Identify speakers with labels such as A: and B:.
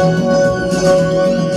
A: Thank you.